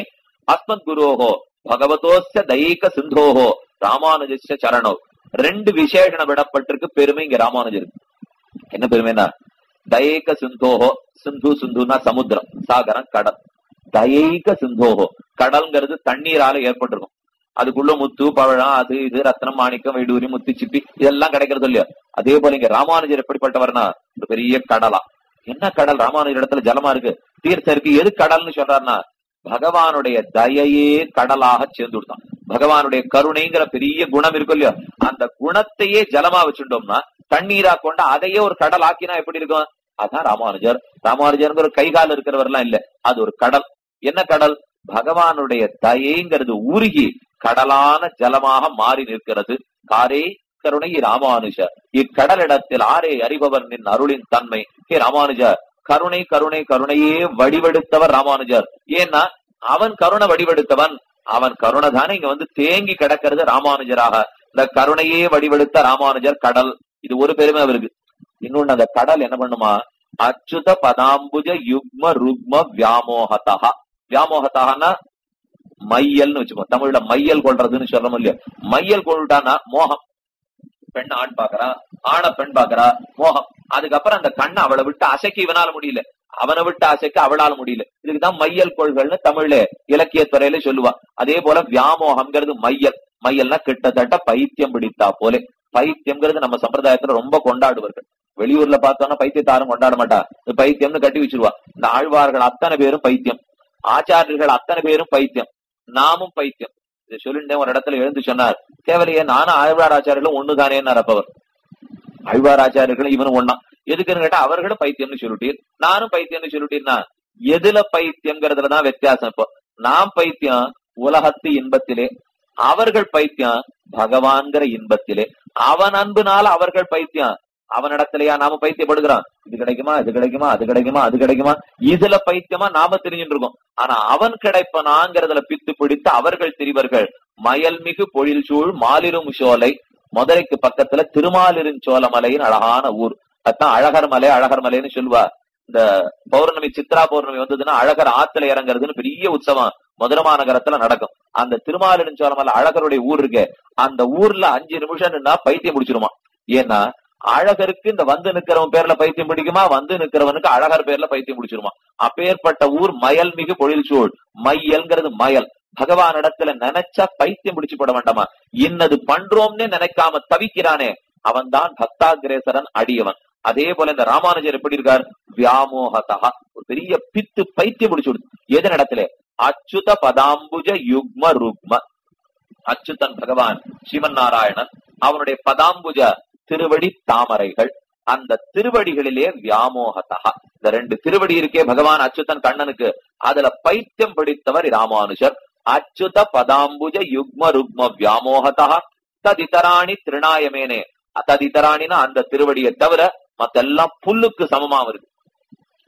அஸ்மத் குரோஹோ பகவதோஸ்ய தைக சிந்தோஹோ ராமானுஜ சரணோ ரெண்டு விசேஷணம் விடப்பட்டிருக்கு பெருமை இங்க ராமானுஜருக்கு என்ன பெருமைனா தயேக சிந்தோஹோ சிந்து சிந்துனா சமுத்திரம் சாகரம் கடல். தயைக சிந்தோகோ கடல்ங்கிறது தண்ணீரால ஏற்பட்டிருக்கும். அதுக்குள்ள முத்து பழம் அது இது ரத்னம் மாணிக்கம் வைடூரி முத்து சிப்பி இதெல்லாம் கிடைக்கிறது இல்லையா? அதே போல இங்க ராமானுஜர் எப்படிப்பட்டவர்னா ஒரு பெரிய கடலா. என்ன கடல்? ராமானுஜர் இடத்துல ஜலமா இருக்கு. தீர்த்தம் இருக்கு எது கடல்னு சொல்றாருன்னா பகவானுடைய தயையே கடலாக சேர்ந்து விடுத்தான் பகவானுடைய கருணைங்கிற பெரிய குணம் இருக்கும் இல்லையோ அந்த குணத்தையே ஜலமா வச்சுட்டோம்னா தண்ணீரா கொண்டா அதையே ஒரு கடல் ஆக்கினா எப்படி இருக்கும்? அதான் ராமானுஜர். ராமானுஜர்ங்கிற ஒரு கை கால் இருக்கிறவர்லாம் இல்ல அது ஒரு கடல். என்ன கடல்? பகவானுடைய தயைங்கிறது உருகி கடலான ஜலமாக மாறி நிற்கிறது. காரே கருணை ராமானுஜ. இக்கடலிடத்தில் ஆரே அறிபவர் நின் அருளின் தன்மை. ஹே ராமானுஜர் கருணை கருணை கருணையே வடிவெடுத்தவர் ராமானுஜர். ஏன்னா அவன் கருணை வடிவெடுத்தவன். அவன் கருணை தானே இங்க வந்து தேங்கி கிடக்கிறது ராமானுஜராக. இந்த கருணையே வடிவெடுத்த ராமானுஜர் கடல். இது ஒரு பெருமை அவருக்கு. இன்னொன்னு அந்த கடல் என்ன பண்ணுமா? அச்சுத பதாம்புஜ யுக்ம ருக்ம வியாமோகதா வியாமோகத்தகனா மையல்னு வச்சுக்கோ. தமிழ்ல மையல் கொள்றதுன்னு சொல்றோம் இல்லையா? மையல் கொள்டானா மோகம். பெண் ஆண் பாக்குறா ஆண பெண் பாக்குறா மோகம். அதுக்கப்புறம் அந்த கண்ணை அவளை விட்டு அசைக்க இவனால முடியல. அவனை விட்டு ஆசைக்கு அவளால முடியல. இதுக்குதான் மையல் கொள்கள்னு தமிழ்ல இலக்கிய துறையில சொல்லுவா. அதே போல வியாமோகம்ங்கிறது மையல். மையல்னா கிட்டத்தட்ட பைத்தியம் பிடித்தா போலே. பைத்தியம்ங்கிறது நம்ம சம்பிரதாயத்துல ரொம்ப கொண்டாடுவார்கள். வெளியூர்ல பார்த்தோம்னா பைத்தியத்தாரும் கொண்டாட மாட்டா. பைத்தியம்னு கட்டி வச்சிருவா. இந்த ஆழ்வார்கள் அத்தனை பேரும் பைத்தியம். ஆச்சாரியர்கள் அத்தனை பேரும் பைத்தியம். நாமும் பைத்தியம். இதை சொல்லிட்டு ஒரு இடத்துல எழுந்து சொன்னார். தேவலையே நானும் ஆழ்வார் ஆச்சாரியர்களும் ஒண்ணுதானேன்னு அப்பவர். ஆழ்வார் இவனும் ஒண்ணா எதுக்குன்னு கேட்டா அவர்களும் பைத்தியம்னு சொல்லிட்டீர். நானும் பைத்தியம்னு சொல்லிட்டீர்னா எதுல பைத்தியம்ங்கிறதுலதான் வித்தியாசம் இப்போ. நாம் பைத்தியம் உலகத்து இன்பத்திலே அவர்கள் பைத்தியம் பகவான்கிற இன்பத்திலே. அவன் அன்புனால அவர்கள் பைத்தியம் அவனிடத்திலயா நாம பைத்தியப்படுகிறோம்? இது கிடைக்குமா இது கிடைக்குமா அது கிடைக்குமா அது கிடைக்குமா? இதுல பைத்தியமா நாம தெரிஞ்சுட்டு இருக்கோம் ஆனா அவன் கிடைப்பனாங்கிறதுல பித்து பிடித்து அவர்கள் திரிவர்கள் மயல்மிகு பொழில் சூழ் மாலிரும் சோலை மதுரைக்கு பக்கத்துல திருமாலிருஞ்சோலமலையின் அழகான ஊர். அதுதான் அழகர் மலை அழகர் மலைன்னு சொல்லுவா. இந்த பௌர்ணமி சித்ரா பௌர்ணமி வந்ததுன்னா அழகர் ஆத்துல இறங்குறதுன்னு பெரிய உற்சவம் மதுரை மாநகரத்துல நடக்கும். அந்த திருமாலிருஞ்சோலமலை அழகருடைய ஊர் இருக்கு. அந்த ஊர்ல அஞ்சு நிமிஷம்னா பைத்தியம் முடிச்சிருமா ஏன்னா அழகருக்கு இந்த வந்து நிக்கிறவன் பேர்ல பைத்தியம் பிடிக்குமா? வந்து நிக்கிறவனுக்கு அழகர் பேர்ல பைத்தியம் பிடிச்சிருமா? அப்பேற்பட்ட ஊர் மயல் மிகு பொழில் சூழ் மையல்ங்கிறது மயல். பகவான் இடத்துல நினைச்சா பைத்தியம் பிடிச்சு போட வேண்டாமா? இன்னது பண்றோம்னே நினைக்காம தவிக்கிறானே. அவன் தான் பக்தாகிரேசரன் அடியவன். அதே போல இந்த ராமானுஜர் எப்படி இருக்கார்? வியாமோகதா. ஒரு பெரிய பித்து பைத்தியம் பிடிச்சு விடுது எது இடத்துல அச்சுத பதாம்புஜ யுக்ம ருக்ம. அச்சுதன் பகவான் சிவன் நாராயணன் அவனுடைய பதாம்புஜ திருவடி தாமரைகள். அந்த திருவடிகளிலே வியாமோகதா. இந்த ரெண்டு திருவடி இருக்கே பகவான் அச்சுதன் கண்ணனுக்கு. அதுல பைத்தியம் பிடித்தவர் ராமானுஜர். அச்சுத பதாம்புஜ யுக்ம ருக்ம வியாமோகதா ததிதராணி திருநாயமேனே. ததிதராணினா அந்த திருவடியை தவிர மத்தெல்லாம் புல்லுக்கு சமமா வருது.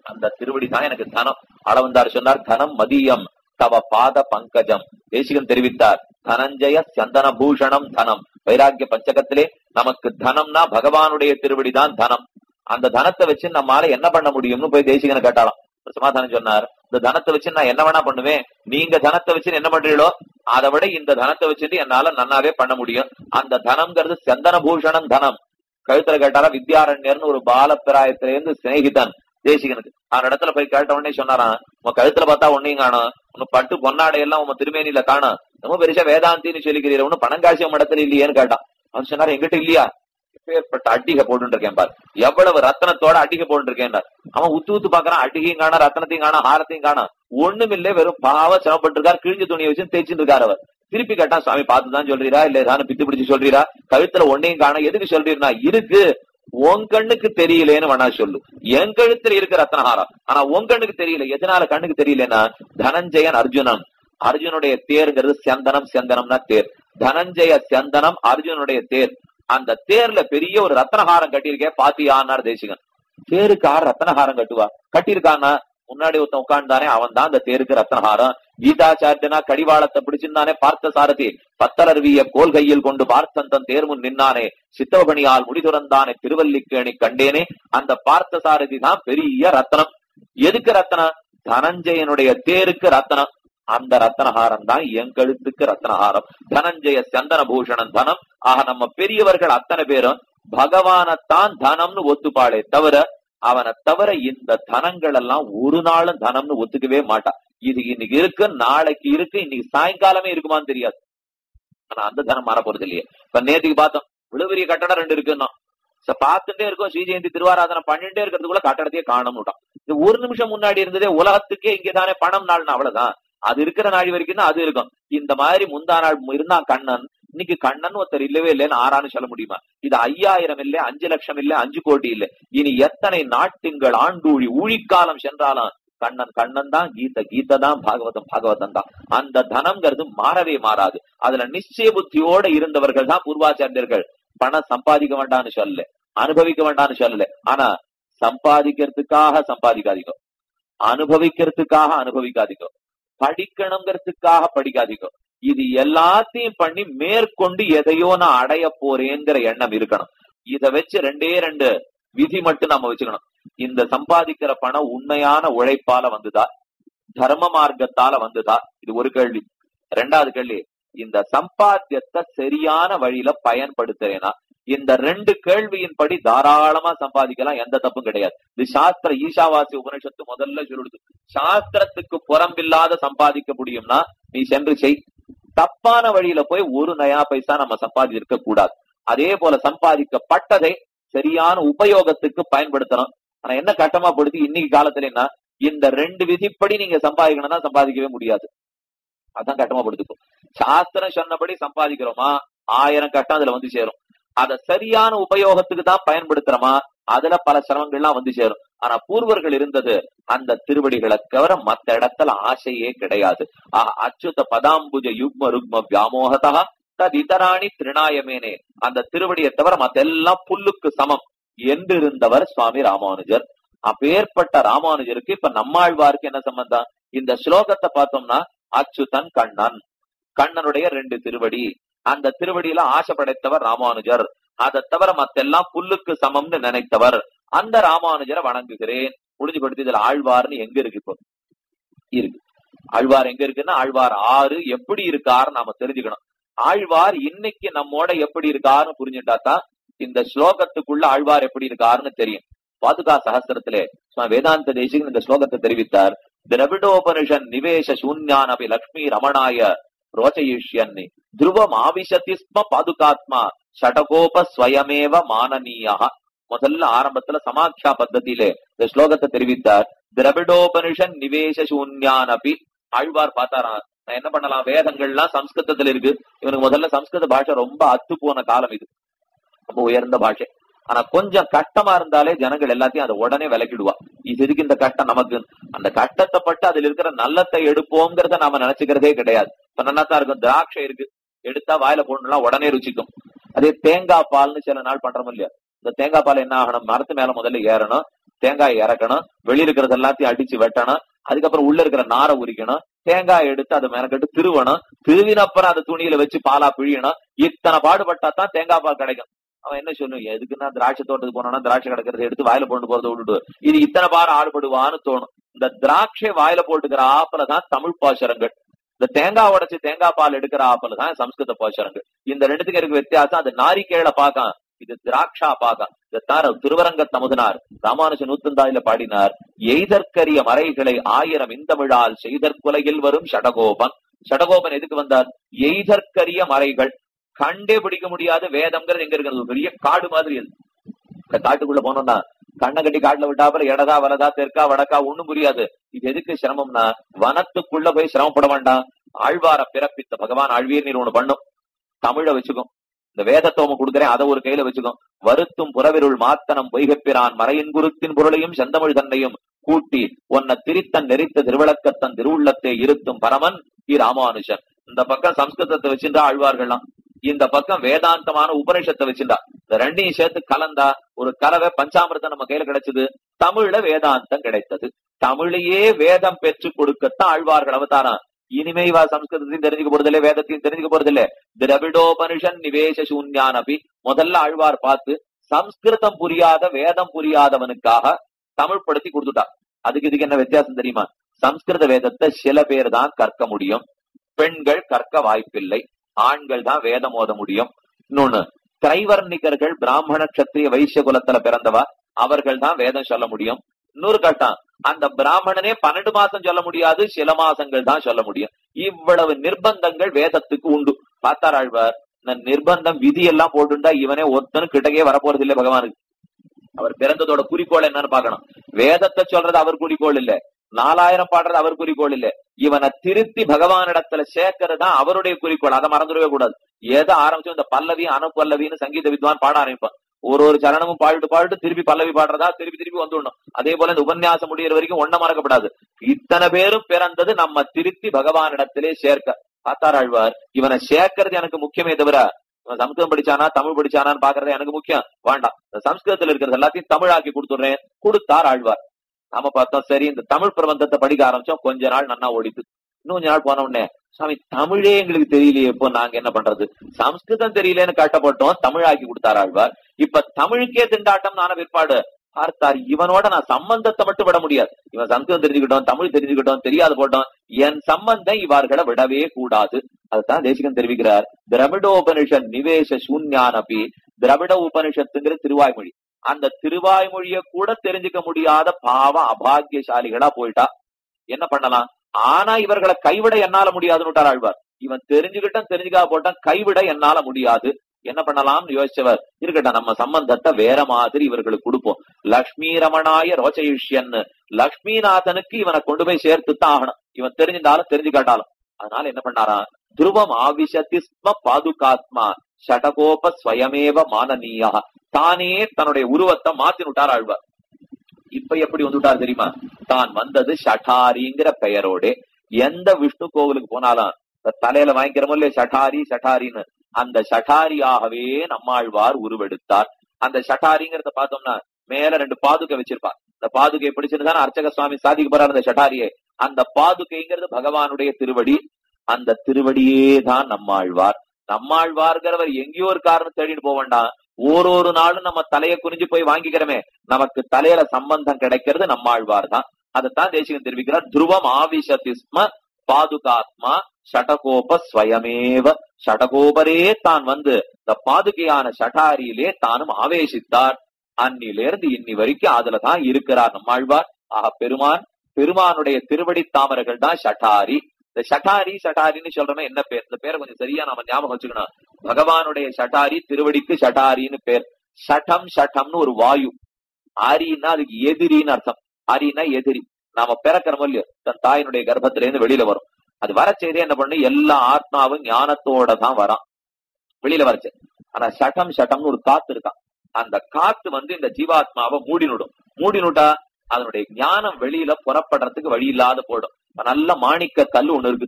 அந்த திருவடி தான் எனக்கு தனம். அளவந்தார் சொன்னார் தனம் மதியம் தவ பாத பங்கஜம். தேசிகன் தெரிவித்தார் தனஞ்சய சந்தன பூஷணம் தனம். வைராக்கிய பஞ்சகத்திலே நமக்கு தனம்னா பகவானுடைய திருவடிதான் தனம். அந்த தனத்தை வச்சு நம்மால என்ன பண்ண முடியும்னு போய் தேசிகனை கேட்டாலாம் சமாதானம் சொன்னார் இந்த தனத்தை வச்சு நான் என்ன வேணா பண்ணுவேன் நீங்க தனத்தை வச்சு என்ன பண்றீங்களோ அதை விட இந்த தனத்தை வச்சுட்டு என்னால நன்னாவே பண்ண முடியும். அந்த தனம்ங்கிறது சந்தன பூஷணம் தனம். கழுத்துல கேட்டாரா வித்யாரண்யர்னு ஒரு பாலப்பிராயத்திலேருந்து சிநேகிதன் தேசிகனுக்கு. அந்த இடத்துல போய் கேட்ட உடனே சொன்னாரான் உன் கழுத்துல பார்த்தா ஒன்னையும் காணும். உன் பட்டு பொன்னாடை எல்லாம் உன் திருமேனியில காணும். ரொம்ப பெருசா வேதாந்தின்னு சொல்லிக்கிறீர் ஒன்னும் பணங்காசியம் இடத்துல இல்லையேன்னு கேட்டான். அவன் சொன்னார் எங்கிட்ட இல்லையா? எப்பேற்பட்ட அட்டிகை போட்டுருக்கேன் பார். எவ்வளவு ரத்தனத்தோட அட்டிகை போட்டுருக்கேன் அவன் உத்து உத்து பாக்குறான் அட்டிகையும் காண ரத்தனத்தையும் காணா ஹாரத்தையும் காணா ஒண்ணுமில்ல வெறும் பாவ சிரமப்பட்டு இருக்கார் கிழிஞ்ச துணியை வச்சு தேய்ச்சிட்டு இருக்காரு அவர். திருப்பி கேட்டான் சுவாமி பார்த்துதான் சொல்றீரா? இல்ல ஏதாவது பித்து பிடிச்சு சொல்றீரா? கழுத்துல ஒன்னையும் காண எதுக்கு சொல்றீர்னா இருக்கு. உன் கண்ணுக்கு தெரியலேன்னு வேணா சொல்லு. என் கழுத்துல இருக்கு ரத்னஹாரம் ஆனா உன் கண்ணுக்கு தெரியல. எதனால கண்ணுக்கு தெரியலன்னா தனஞ்சயன் அர்ஜுனன். அர்ஜுனுடைய தேர்ங்கிறது சந்தனம் சந்தனம்னா தேர். தனஞ்சய சந்தனம் அர்ஜுனுடைய தேர். அந்த தேர்ல பெரிய ஒரு ரத்னஹாரம் கட்டியிருக்கேன் பாத்தியான்னார் தேசிகன். தேருக்கார் ரத்தனஹாரம் ரத்னஹாரம் கட்டுவா. கட்டியிருக்கான்னா முன்னாடி ஒருத்தன் உட்கார்ந்தானே அவன் தான் அந்த தேருக்கு ரத்னஹாரம் கீதாச்சாரியனா கடிவாளத்தை பிடிச்சிருந்தானே பார்த்த சாரதி பத்தலர்விய கோல் கையில் கொண்டு பார்த்தந்தன் தேர்முன் நின்னானே. சித்தவகணியால் முடிதுறந்தானே திருவல்லிக்கேணி கண்டேனே. அந்த பார்த்த சாரதி தான் பெரிய ரத்னம் எதுக்கு ரத்தனம்? தனஞ்சயனுடைய தேருக்கு ரத்தனம். அந்த ரத்னஹாரம் தான் என் கழுத்துக்கு ரத்னஹாரம். தனஞ்சய சந்தன பூஷணன் தனம். ஆக நம்ம பெரியவர்கள் அத்தனை பேரும் பகவானத்தான் தனம்னு ஒத்துப்பாளே தவிர அவனை தவிர இந்த தனங்கள் எல்லாம் ஒரு நாளும் தனம்னு ஒத்துக்கவே மாட்டான் இது இன்னைக்கு இருக்கு நாளைக்கு இருக்கு இன்னைக்கு சாயங்காலமே இருக்குமான்னு தெரியாது. ஆனா அந்த தனம் மாற போறது இல்லையே இப்ப நேத்துக்கு பார்த்தோம் இவ்வளவு கட்டடம் ரெண்டு இருக்குன்னா. பார்த்துட்டே இருக்கும் ஸ்ரீஜெயந்தி திருவாராதனை பண்ணிட்டே இருக்கிறதுக்குள்ள கட்டடத்தையே காணணும்ட்டான் இது ஒரு நிமிஷம் முன்னாடி இருந்ததே உலகத்துக்கே இங்கதானே பணம் நாள்னா அவ்வளவுதான். அது இருக்கிற நாள் வரைக்கும் தான் அது இருக்கும். இந்த மாதிரி முந்தா நாள் இருந்தான் கண்ணன். இன்னைக்கு கண்ணன் ஒருத்தர் இல்லவே இல்லைன்னு ஆறான்னு சொல்ல முடியுமா? இது ஐயாயிரம் இல்ல அஞ்சு லட்சம் இல்ல அஞ்சு கோடி இல்ல. இனி எத்தனை நாட்டுங்கள் ஆண்டூழி ஊழிக்காலம் சென்றாலும் கண்ணன் கண்ணன் தான் கீத கீத தான் பாகவதம் பாகவதம் தான். அந்த தனம்ங்கிறது மாறவே மாறாது. அதுல நிச்சய புத்தியோட இருந்தவர்கள் தான் பூர்வாச்சாரியர்கள். பணம் சம்பாதிக்க வேண்டாம்னு சொல்லல. அனுபவிக்க வேண்டாம்னு சொல்லல. ஆனா சம்பாதிக்கிறதுக்காக சம்பாதிக்காதீங்க. அனுபவிக்கிறதுக்காக அனுபவிக்காதீங்க. படிக்கணுங்கிறதுக்காக படிக்காதீங்க. இது எல்லாத்தையும் பண்ணி மேற்கொண்டு எதையோ நான் அடைய போறேங்கிற எண்ணம் இருக்கணும். இத வச்சு ரெண்டே ரெண்டு விதி மட்டும் நம்ம வச்சுக்கணும். இந்த சம்பாதிக்கிற பணம் உண்மையான உழைப்பால வந்துதா? தர்ம மார்க்கத்தால வந்துதா? இது ஒரு கேள்வி. ரெண்டாவது கேள்வி இந்த சம்பாத்தியத்தை சரியான வழியில பயன்படுத்துறேனா? இந்த ரெண்டு கேள்வியின்படி தாராளமா சம்பாதிக்கலாம் எந்த தப்பும் கிடையாது. இது சாஸ்திர ஈஷாவாசி உபனிஷத்து முதல்ல சொல்லுது. சாஸ்திரத்துக்கு புறம்பில்லாத சம்பாதிக்க முடியும்னா நீ சென்று செய். தப்பான வழியில போய் ஒரு நயா பைசா நம்ம சம்பாதி கூடாது. அதே போல சம்பாதிக்கப்பட்டதை சரியான உபயோகத்துக்கு பயன்படுத்தணும். ஆனா என்ன கட்டமா படுத்தி இன்னைக்கு காலத்துல என்ன? இந்த ரெண்டு விதிப்படி நீங்க சம்பாதிக்கணும்னா சம்பாதிக்கவே முடியாது. அதான் கட்டமா படுத்துக்கும் சாஸ்திரம் சொன்னபடி சம்பாதிக்கிறோமா? ஆயிரம் கட்டம் அதுல வந்து சேரும். அத சரியான உபயோகத்துக்கு தான் பயன்படுத்துறோமா? அதுல பல சிரமங்கள்லாம் வந்து சேரும். ஆனா பூர்வர்கள் இருந்தது அந்த திருவடிகளை தவிர மத்த இடத்துல ஆசையே கிடையாது. அச்சுத பதாம்புஜ யுக்ம ருக்ம வியாமோகதா தத் இதராணி திருநாயமேனே. அந்த திருவடியை தவிர மத்த எல்லாம் புல்லுக்கு சமம் என்று இருந்தவர் சுவாமி ராமானுஜர். அப்பேற்பட்ட ராமானுஜருக்கு இப்ப நம்மாழ்வாருக்கு என்ன சம்பந்தம்? இந்த ஸ்லோகத்தை பார்த்தோம்னா அச்சுதன் கண்ணன். கண்ணனுடைய ரெண்டு திருவடி. அந்த திருவடியில ஆசை படைத்தவர் ராமானுஜர். அதை தவிர மத்தெல்லாம் புல்லுக்கு சமம்னு நினைத்தவர். அந்த ராமானுஜரை வணங்குகிறேன். முடிஞ்சு படுத்து இதுல ஆழ்வார்னு எங்க இருக்கு இப்போ? இருக்கு. ஆழ்வார் எங்க இருக்குன்னா ஆழ்வார் ஆறு எப்படி இருக்காருன்னு நாம தெரிஞ்சுக்கணும். ஆழ்வார் இன்னைக்கு நம்மோட எப்படி இருக்காருன்னு புரிஞ்சுட்டா தான் இந்த ஸ்லோகத்துக்குள்ள ஆழ்வார் எப்படி இருக்காருன்னு தெரியும். பாதுகா சகசிரத்திலே வேதாந்த தேசிகன் இந்த ஸ்லோகத்தை தெரிவித்தார். திரவிடோபனிஷன் நிவேச சூன்யானபி லக்ஷ்மி ரமணாய రోచయిష్యన్ని துருவம் ஆவிஷதி ஸ்ம பாதுகாத்மா ஷடகோப ஸ்வயமேவ மானனீயா. முதல்ல ஆரம்பத்துல சமாக்கியா பத்தத்திலே இந்த ஸ்லோகத்தை தெரிவித்தார். திரவிடோபனிஷன் நிவேச சூன்யானபி. ஆழ்வார் பார்த்தாராம் நான் என்ன பண்ணலாம் வேதங்கள்லாம் சம்ஸ்கிருதத்துல இருக்கு. இவனுக்கு முதல்ல சம்ஸ்கிருத பாஷை ரொம்ப அத்து போன காலம் இது. ரொம்ப உயர்ந்த பாஷை. ஆனா கொஞ்சம் கஷ்டமா இருந்தாலே ஜனங்கள் எல்லாத்தையும் அதை உடனே விலக்கிடுவா. இது இருக்கு இந்த கஷ்டம் நமக்கு அந்த கஷ்டத்தை பட்டு அதுல இருக்கிற நல்லத்தை எடுப்போங்கிறத நாம நினைச்சுக்கிறதே கிடையாது. இப்ப நன்னாத்தான் இருக்கும் திராட்சை இருக்கு. எடுத்தா வாயில போடணும்னா உடனே ருச்சிக்கும் அதே தேங்காய் பால்னு சில நாள் பண்றோம் இல்லையா? இந்த தேங்காய் பால் என்ன ஆகணும்? மரத்து மேல முதல்ல ஏறணும். தேங்காய் இறக்கணும். வெளியில இருக்கிறது எல்லாத்தையும் அடிச்சு வெட்டணும். அதுக்கப்புறம் உள்ள இருக்கிற நாரை உரிக்கணும். தேங்காய் எடுத்து அதை மெனக்கட்டு திருவணும். திருவினப்புறம் அதை துணியில வச்சு பாலா பிழியணும். இத்தனை பாடுபட்டா தான் தேங்காய் பால் கிடைக்கும். அவன் என்ன சொல்லும் எதுக்குன்னா திராட்சை தோட்டத்துக்கு போனா திராட்சை கிடக்கிறத எடுத்து வாயில போட்டு போறதை விட்டுட்டு. இது இத்தனை பாரு ஆடுபடுவான்னு தோணும். இந்த திராட்சை வாயில போட்டுக்கிற ஆப்பில தான் தமிழ் பாசுரங்கள். இந்த தேங்காய் உடைச்சு தேங்காய் பால் எடுக்கிற ஆப்பல் தான் சம்ஸ்கிருத போஷரங்கு. இந்த ரெண்டுத்துக்கு இருக்க வித்தியாசம். அது நாரிக்கேள பாக்கம் இது திராட்சா பாகம். இதைத்தான் திருவரங்க தமுதனார். ராமானுஜன் நூத்தந்தாயில பாடினார் எய்தற்கரிய மறைகளை ஆயிரம் இந்தமிழால் செய்தற்குலையில் வரும் சடகோபன் சடகோபன் எதுக்கு வந்தார்? எய்தற்கரிய மறைகள் கண்டே பிடிக்க முடியாத. வேதம்ங்கிறது எங்க இருக்கிறது பெரிய காடு மாதிரி. அது இந்த காட்டுக்குள்ள போனோம்னா கண்ணை கட்டி காட்டுல விட்டாப்புல இடதா வலதா தெற்கா வடக்கா ஒண்ணும் புரியாது. இது எதுக்கு சிரமம்னா வனத்துக்குள்ள போய் சிரமப்பட வேண்டாம். ஆழ்வார பிறப்பித்த பகவான் ஆழ்வீர் நீர் ஒண்ணு பண்ணும். தமிழ வச்சுக்கும். இந்த வேதத்தோம கொடுக்குறேன் அதை ஒரு கையில வச்சுக்கும். வருத்தும் புறவிருள் மாத்தனம் பொய்கப்பிரான் மறையின் குருத்தின் பொருளையும் செந்தமிழ் தன்னையும் கூட்டி உன்னை திரித்தன் நெறித்த திருவிளக்கத்தன் திருவுள்ளத்தை இருத்தும் பரமன் இ ராமானுஷன் இந்த பக்கம் சம்ஸ்கிருதத்தை வச்சிருந்தா ஆழ்வார்கள்லாம். இந்த பக்கம் வேதாந்தமான உபனிஷத்தை வச்சிருந்தா. இந்த ரெண்டையும் சேர்த்து கலந்தா ஒரு கலவை பஞ்சாமிர்தம் நம்ம கையில கிடைச்சது. தமிழ்ல வேதாந்தம் கிடைத்தது. தமிழையே வேதம் பெற்று கொடுக்கத்தான் ஆழ்வார்கள் அவதாரம் இனிமே இவா சம்ஸ்கிருதத்தையும் தெரிஞ்சுக்க போறதில்ல வேதத்தையும் தெரிஞ்சுக்க போறதில்ல. திரவிடோபனிஷன் நிவேச சூன்யான் அப்படி முதல்ல ஆழ்வார் பார்த்து சம்ஸ்கிருதம் புரியாத வேதம் புரியாதவனுக்காக தமிழ் படுத்தி கொடுத்துட்டா. அதுக்கு இதுக்கு என்ன வித்தியாசம் தெரியுமா? சம்ஸ்கிருத வேதத்தை சில பேர் தான் கற்க முடியும். பெண்கள் கற்க வாய்ப்பில்லை. ஆண்கள் தான் வேதம் ஓத முடியும். இன்னொன்னு திரைவர்ணிகர்கள் பிராமண சத்திரிய வைசிய குலத்துல பிறந்தவா? அவர்கள் தான் வேதம் சொல்ல முடியும். இன்னொரு கட்டம் அந்த பிராமணனே பன்னெண்டு மாசம் சொல்ல முடியாது சில மாசங்கள் தான் சொல்ல முடியும். இவ்வளவு நிர்பந்தங்கள் வேதத்துக்கு உண்டு. பார்த்தார் ஆழ்வார் இந்த நிர்பந்தம் விதி எல்லாம் போட்டுண்டா இவனே ஒருத்தனு கிட்டக்கே வரப்போறது இல்லை பகவானுக்கு. அவர் பிறந்ததோட குறிக்கோள் என்னன்னு பாக்கணும் வேதத்தை சொல்றது அவர் குறிக்கோள் இல்ல. நாலாயிரம் பாடுறது அவர் குறிக்கோள் இல்ல. இவனை திருத்தி பகவானிடத்துல சேர்க்கறது தான் அவருடைய குறிக்கோள். அதை மறந்துடவே கூடாது. எதை ஆரம்பிச்சோம் இந்த பல்லவி அனுப்பல்லவின்னு சங்கீத வித்வான் பாட ஆரம்பிப்பான். ஒரு ஒரு சரணமும் பாடிட்டு பாடிட்டு திருப்பி பல்லவி பாடுறதா திருப்பி திருப்பி வந்துடணும் அதே போல இந்த உபன்யாசம் முடியிற வரைக்கும் ஒன்ன மறக்கப்படாது. இத்தனை பேரும் பிறந்தது நம்ம திருத்தி பகவானிடத்திலே சேர்க்க. பார்த்தார் ஆழ்வார் இவனை சேர்க்கறது எனக்கு முக்கியமே தவிர இவன் சம்ஸ்கிருதம் படிச்சானா தமிழ் படிச்சானான்னு பாக்குறது எனக்கு முக்கியம். வேண்டாம். இந்த சம்ஸ்கிருதத்துல இருக்கிறது எல்லாத்தையும் தமிழாக்கி கொடுத்துடுறேன். கொடுத்தார் ஆழ்வார். நாம பார்த்தோம் சரி இந்த தமிழ் பிரபந்தத்தை படிக்க ஆரம்பிச்சோம். கொஞ்ச நாள் நன்னா ஓடித்து இன்னும் கொஞ்ச நாள் போன உடனே சாமி தமிழே எங்களுக்கு தெரியலையே இப்போ நாங்க என்ன பண்றது? சம்ஸ்கிருதம் தெரியலன்னு கட்டப்பட்டோம் தமிழாக்கி கொடுத்தார் ஆழ்வார் இப்ப தமிழுக்கே திண்டாட்டம் நான பிற்பாடு பார்த்தார் இவனோட நான் சம்பந்தத்தை மட்டும் விட முடியாது. இவன் சம்ஸ்கிருதம் தெரிஞ்சுக்கிட்டோம் தமிழ் தெரிஞ்சுக்கிட்டோம் தெரியாது போட்டோம் என் சம்பந்தம் இவர்களை விடவே கூடாது. அதுதான் தேசிகன் தெரிவிக்கிறார். திரவிட உபனிஷன் நிவேச சூன்யானபி திரவிட உபனிஷத்துங்கிற திருவாய்மொழி. அந்த திருவாய்மொழிய கூட தெரிஞ்சுக்க முடியாத பாவ அபாகியசாலிகளா போயிட்டா. என்ன பண்ணலாம்? ஆனா இவர்களை கைவிட என்னால முடியாதுன்னு ஆழ்வார். இவன் தெரிஞ்சுக்கிட்டான் தெரிஞ்சுக்கா போட்டான் கைவிட என்னால முடியாது. என்ன பண்ணலாம்னு யோசிச்சவர்? இருக்கட்டும் நம்ம சம்பந்தத்தை வேற மாதிரி இவர்களுக்கு கொடுப்போம். லக்ஷ்மி ரமணாய ரோச்சயுஷ்யன் லக்ஷ்மிநாதனுக்கு இவனை கொண்டு போய் சேர்த்து தான் ஆகணும். இவன் தெரிஞ்சிருந்தாலும் தெரிஞ்சுக்காட்டாலும். அதனால என்ன பண்ணாராம்? துருவம் ஆவிஷத்தி ஸ்ம பாதுகாத்மா ஷடகோப ஸ்வயமேவ மானனீயா. தானே தன்னுடைய உருவத்தை மாத்தி விட்டார் ஆழ்வார். இப்ப எப்படி வந்துட்டார் தெரியுமா? தான் வந்தது ஷட்டாரிங்கிற பெயரோட எந்த விஷ்ணு கோவிலுக்கு போனாலும் தலையில வாங்கிக்கிறோமோ இல்லையா ஷட்டாரி ஷட்டாரின்னு. அந்த ஷட்டாரியாகவே நம்மாழ்வார் உருவெடுத்தார். அந்த ஷட்டாரிங்கிறத பார்த்தோம்னா மேல ரெண்டு பாதுகை வச்சிருப்பார். இந்த பாதுகை பிடிச்சிருந்தான அர்ச்சக சுவாமி சாதிக்க போறார் அந்த ஷட்டாரியை. அந்த பாதுகைங்கிறது பகவானுடைய திருவடி. அந்த திருவடியே தான் நம்மாழ்வார் நம்மாழ்வார்கிறவர் எங்கேயோ ஒரு காரணம் தேடிட்டு போக வேண்டாம். ஒரு ஒரு நாளும் நம்ம தலையை குறிஞ்சு போய் வாங்கிக்கிறோமே. நமக்கு தலையில சம்பந்தம் கிடைக்கிறது நம்மாழ்வார் தான். அதைத்தான் தேசிகன் தெரிவிக்கிறார். துருவம் ஆவிஷதிஸ்ம பாதுகாத்மா ஷடகோப ஸ்வயமேவ. ஷடகோபரே தான் வந்து இந்த பாதுகையான ஷடாரியிலே தானும் ஆவேசித்தார். அன்னிலிருந்து இன்னி வரைக்கும் அதுல தான் இருக்கிறார் நம்மாழ்வார் ஆக பெருமான் பெருமானுடைய திருவடி தாமரைகள் தான் ஷட்டாரி இந்த ஷட்டாரி ஷட்டாரின்னு சொல்றோமே என்ன பேர்? இந்த பேரை கொஞ்சம் சரியா நாம ஞாபகம் வச்சுக்கணும். பகவானுடைய ஷட்டாரி திருவடிக்கு ஷட்டாரின்னு பேர். ஷட்டம் ஷட்டம்னு ஒரு வாயு. ஆரின்னா அதுக்கு எதிரின்னு அர்த்தம். ஆரின்னா எதிரி. நாம பிறக்கிறோமோ இல்லையோ தன் தாயினுடைய கர்ப்பத்துல இருந்து வெளியில வரும். அது வர செய்தே என்ன பண்ணு? எல்லா ஆத்மாவும் ஞானத்தோட தான் வரான். வெளியில வரச்சு ஆனா சட்டம் சட்டம்னு ஒரு காத்து இருக்கான். அந்த காத்து வந்து இந்த ஜீவாத்மாவை மூடினுடும் மூடினுட்டா அதனுடைய ஞானம் வெளியில புறப்படுறதுக்கு வழி இல்லாத போடும் நல்ல மாணிக்க கல் ஒண்ணு இருக்கு.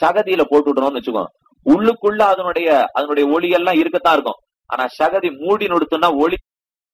சகதியில போட்டு விடணும்னு வச்சுக்கோ. உள்ளுக்குள்ள அதனுடைய அதனுடைய ஒளி எல்லாம் இருக்கத்தான் இருக்கும். ஆனா சகதி மூடி நொடுத்தோம்னா ஒளி